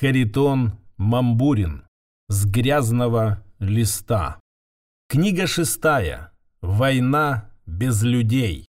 Харитон Мамбурин. С грязного листа. Книга шестая. Война без людей.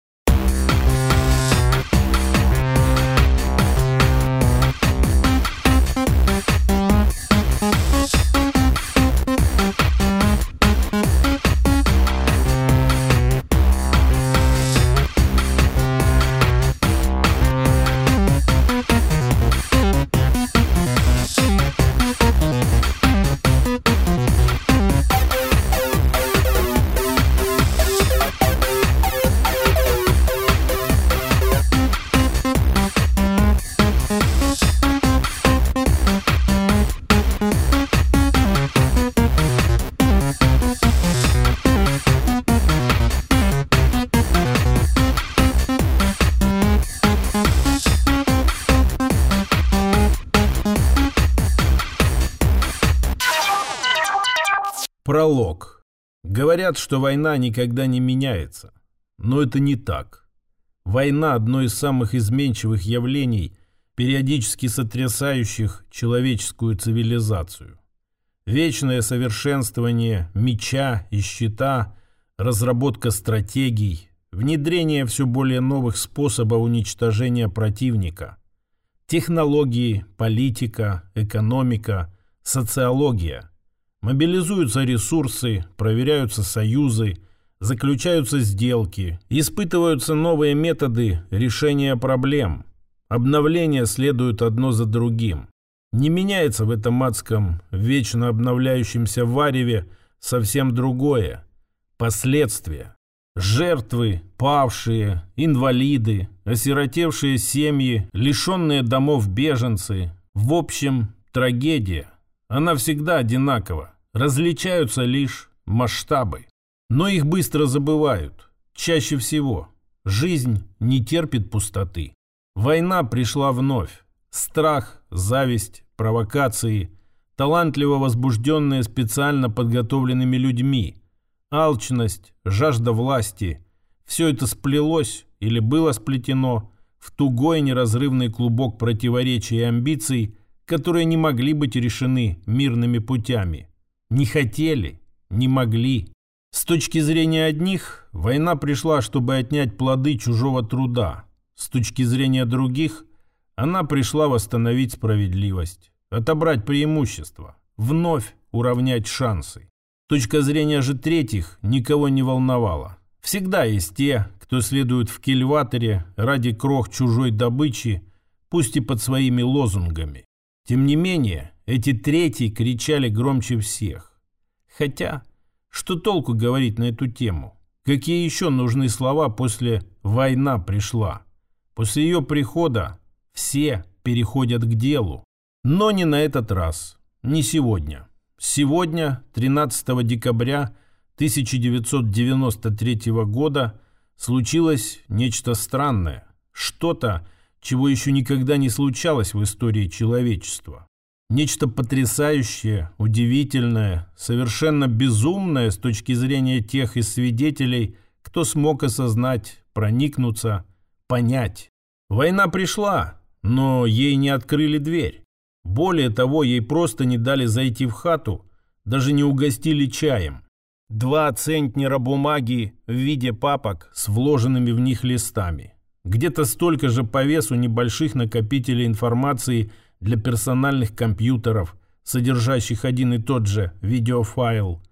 Пролог. Говорят, что война никогда не меняется. Но это не так. Война – одно из самых изменчивых явлений, периодически сотрясающих человеческую цивилизацию. Вечное совершенствование меча и щита, разработка стратегий, внедрение все более новых способов уничтожения противника, технологии, политика, экономика, социология – Мобилизуются ресурсы, проверяются союзы, заключаются сделки, испытываются новые методы решения проблем. Обновления следуют одно за другим. Не меняется в этом адском, вечно обновляющемся вареве совсем другое. Последствия. Жертвы, павшие, инвалиды, осиротевшие семьи, лишенные домов беженцы. В общем, трагедия. Она всегда одинакова. Различаются лишь масштабы. Но их быстро забывают. Чаще всего. Жизнь не терпит пустоты. Война пришла вновь. Страх, зависть, провокации, талантливо возбужденные специально подготовленными людьми, алчность, жажда власти – все это сплелось или было сплетено в тугой неразрывный клубок противоречий и амбиций, которые не могли быть решены мирными путями – не хотели, не могли. С точки зрения одних, война пришла, чтобы отнять плоды чужого труда. С точки зрения других, она пришла восстановить справедливость, отобрать преимущества, вновь уравнять шансы. Точка зрения же третьих никого не волновала. Всегда есть те, кто следует в кильваторе ради крох чужой добычи, пусть и под своими лозунгами. Тем не менее, эти третьи кричали громче всех. Хотя, что толку говорить на эту тему? Какие еще нужны слова после «война пришла»? После ее прихода все переходят к делу. Но не на этот раз, не сегодня. Сегодня, 13 декабря 1993 года, случилось нечто странное. Что-то, чего еще никогда не случалось в истории человечества. Нечто потрясающее, удивительное, совершенно безумное с точки зрения тех из свидетелей, кто смог осознать, проникнуться, понять. Война пришла, но ей не открыли дверь. Более того, ей просто не дали зайти в хату, даже не угостили чаем. Два центнера бумаги в виде папок с вложенными в них листами. Где-то столько же по весу небольших накопителей информации – для персональных компьютеров, содержащих один и тот же видеофайл.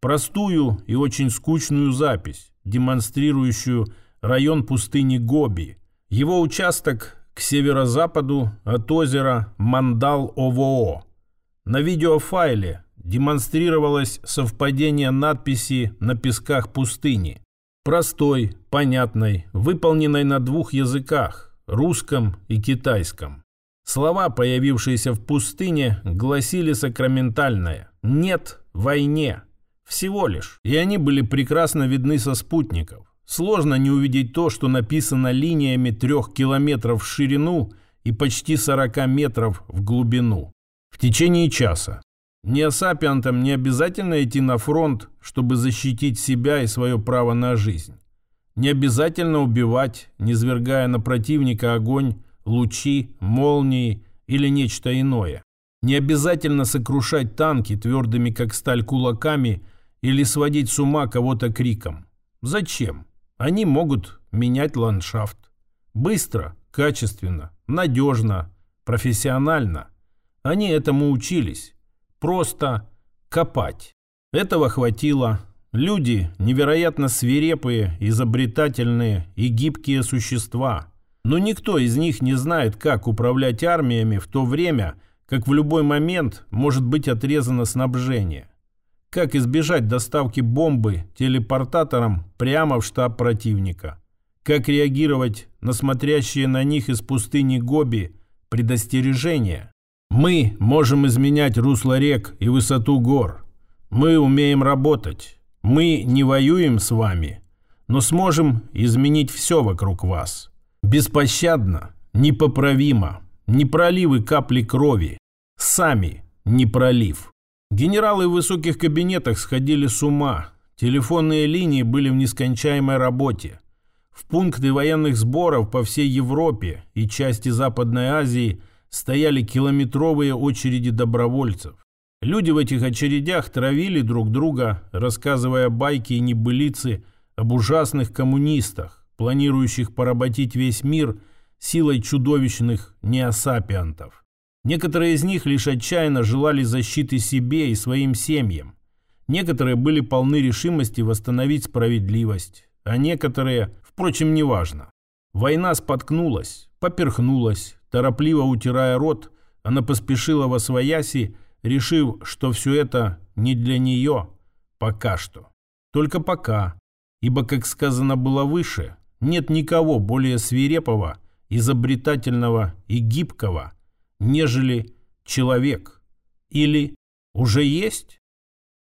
Простую и очень скучную запись, демонстрирующую район пустыни Гоби. Его участок к северо-западу от озера Мандал-ОВО. На видеофайле демонстрировалось совпадение надписи на песках пустыни. Простой, понятной, выполненной на двух языках – русском и китайском. Слова, появившиеся в пустыне, гласили сакраментальное «нет войне». Всего лишь. И они были прекрасно видны со спутников. Сложно не увидеть то, что написано линиями трех километров в ширину и почти 40 метров в глубину. В течение часа. Неосапиантам не обязательно идти на фронт, чтобы защитить себя и свое право на жизнь. Не обязательно убивать, низвергая на противника огонь лучи, молнии или нечто иное. Не обязательно сокрушать танки твердыми как сталь кулаками или сводить с ума кого-то криком. Зачем? Они могут менять ландшафт. Быстро, качественно, надежно, профессионально. Они этому учились. Просто копать. Этого хватило. Люди невероятно свирепые, изобретательные и гибкие существа. Но никто из них не знает, как управлять армиями в то время, как в любой момент может быть отрезано снабжение. Как избежать доставки бомбы телепортатором прямо в штаб противника. Как реагировать на смотрящие на них из пустыни Гоби предостережения. Мы можем изменять русло рек и высоту гор. Мы умеем работать. Мы не воюем с вами, но сможем изменить все вокруг вас. Беспощадно, непоправимо, не проливы капли крови. Сами не пролив. Генералы в высоких кабинетах сходили с ума. Телефонные линии были в нескончаемой работе. В пункты военных сборов по всей Европе и части Западной Азии – стояли километровые очереди добровольцев. Люди в этих очередях травили друг друга, рассказывая байки и небылицы об ужасных коммунистах, планирующих поработить весь мир силой чудовищных неосапиантов. Некоторые из них лишь отчаянно желали защиты себе и своим семьям. Некоторые были полны решимости восстановить справедливость, а некоторые, впрочем, неважно. Война споткнулась, поперхнулась, Торопливо утирая рот, она поспешила во свояси, решив, что все это не для нее пока что. Только пока, ибо, как сказано было выше, нет никого более свирепого, изобретательного и гибкого, нежели человек. Или уже есть?